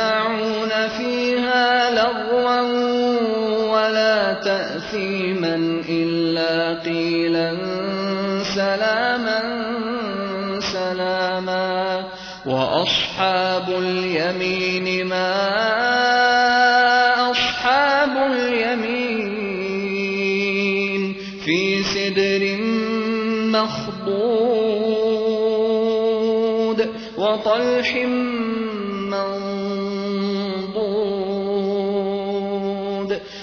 يسمعون فيها لغوا ولا تأثيما إلا قيلا سلاما سلاما وأصحاب اليمين ما أصحاب اليمين في سدر مخضود وطلح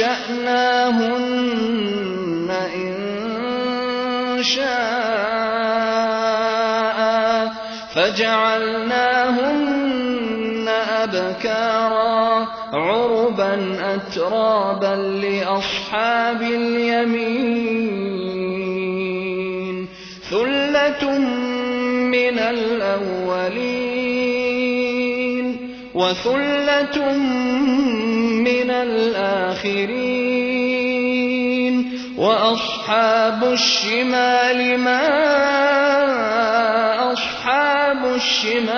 أنشأناهن إن شاء فجعلناهن أبكارا عربا أترابا لأصحاب اليمين ثلة من الأولين وثلة من الآخرين وأصحاب الشمال ما أصحاب الشمال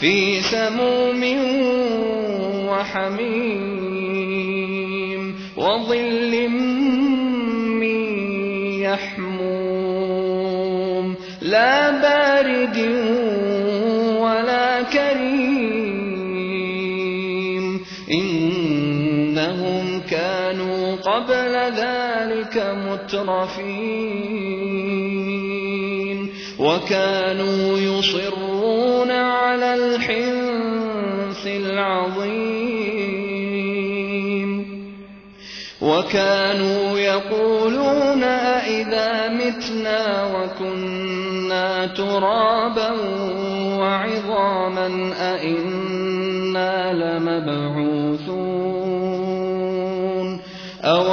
في سموم وحميم وظل من يحموم ذلك مترفين وكانوا يصرون على الحنث العظيم وكانوا يقولون أئذا متنا وكنا ترابا وعظاما أئنا لمبعوثون أو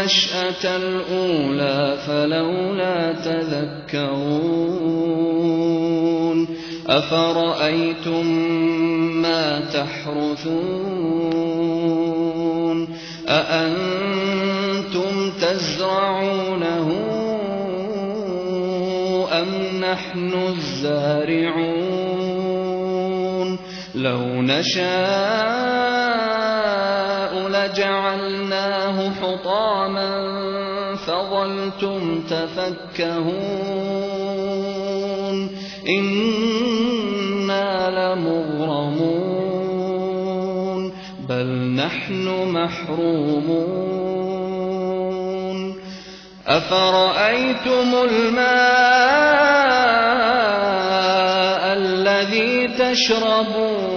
النشأة الأولى فلولا تذكرون أفرأيتم ما تحرثون أأنتم تزرعونه أم نحن الزارعون لو نشاء لجعلناه فظلتم تفكهون إنا لمغرمون بل نحن محرومون أفرأيتم الماء الذي تشربون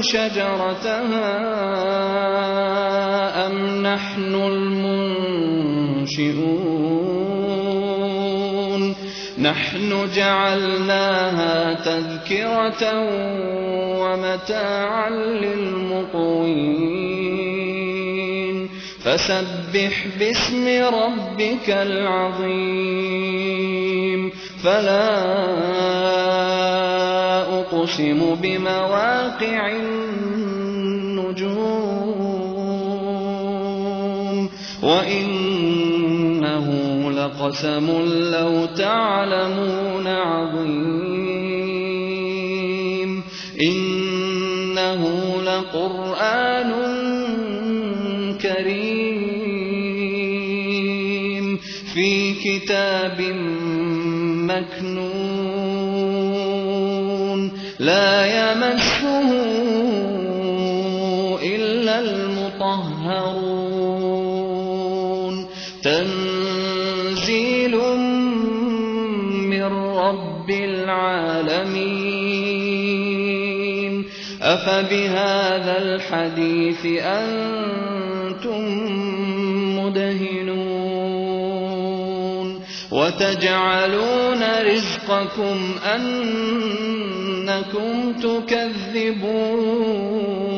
شجرتها أم نحن المنشئون؟ نحن جعلناها تذكرة ومتاعا للمقوين. فسبح باسم ربك العظيم. فلا أقسم بمواقع النجوم وإنه لقسم لو تعلمون عظيم إنه لقرآن المطهرون. تنزيل من رب العالمين. أفبهذا الحديث أنتم مدهنون. وتجعلون رزقكم أنكم تكذبون.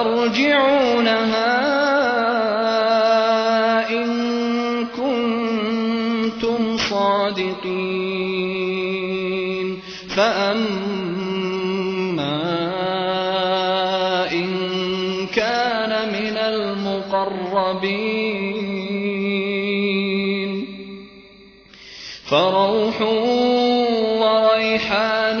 ترجعونها إن كنتم صادقين. فأما إن كان من المقربين. فروح وريحان